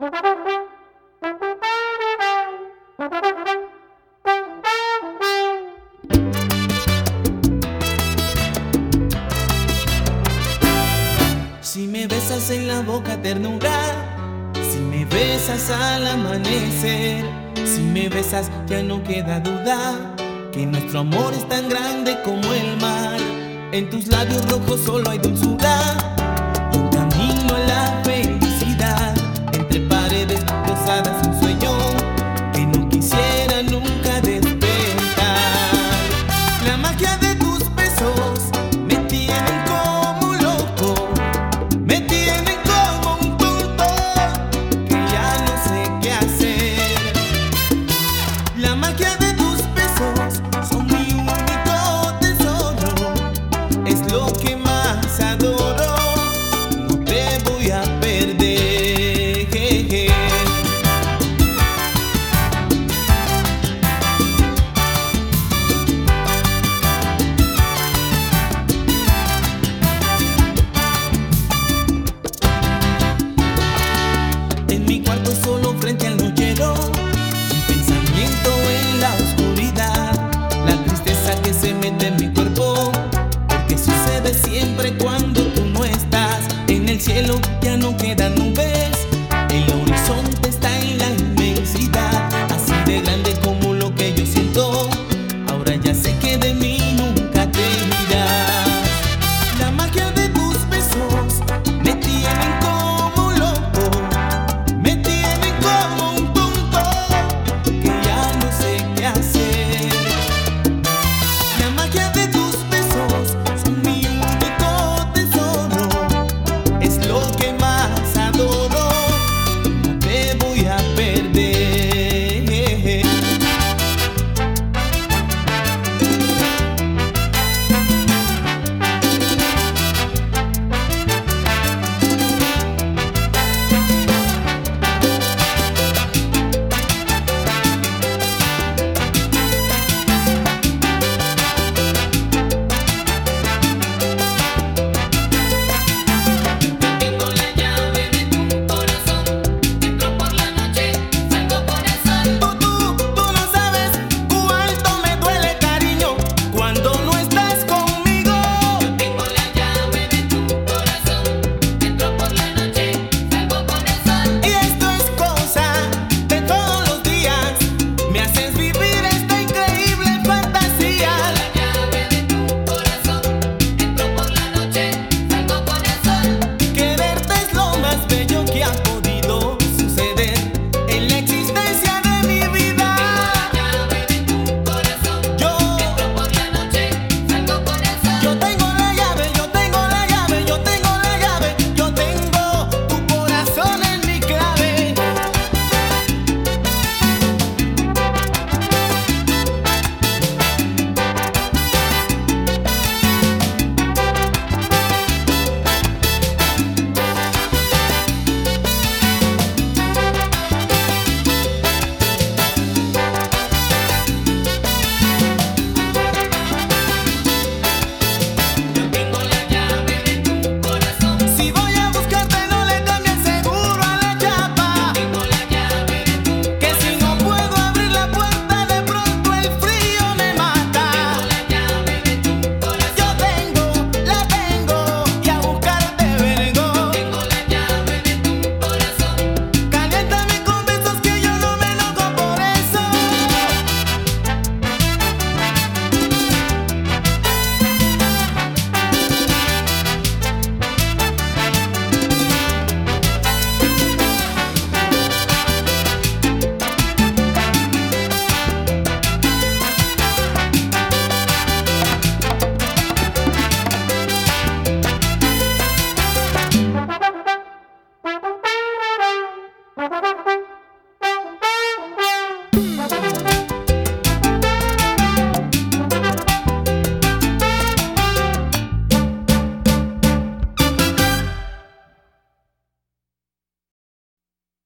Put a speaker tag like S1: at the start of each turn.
S1: Si me besas en la boca ternura, si me besas al amanecer, si me besas ya no queda duda que nuestro amor es tan grande como el mar. En tus labios rojos solo hay dulzura. límite mi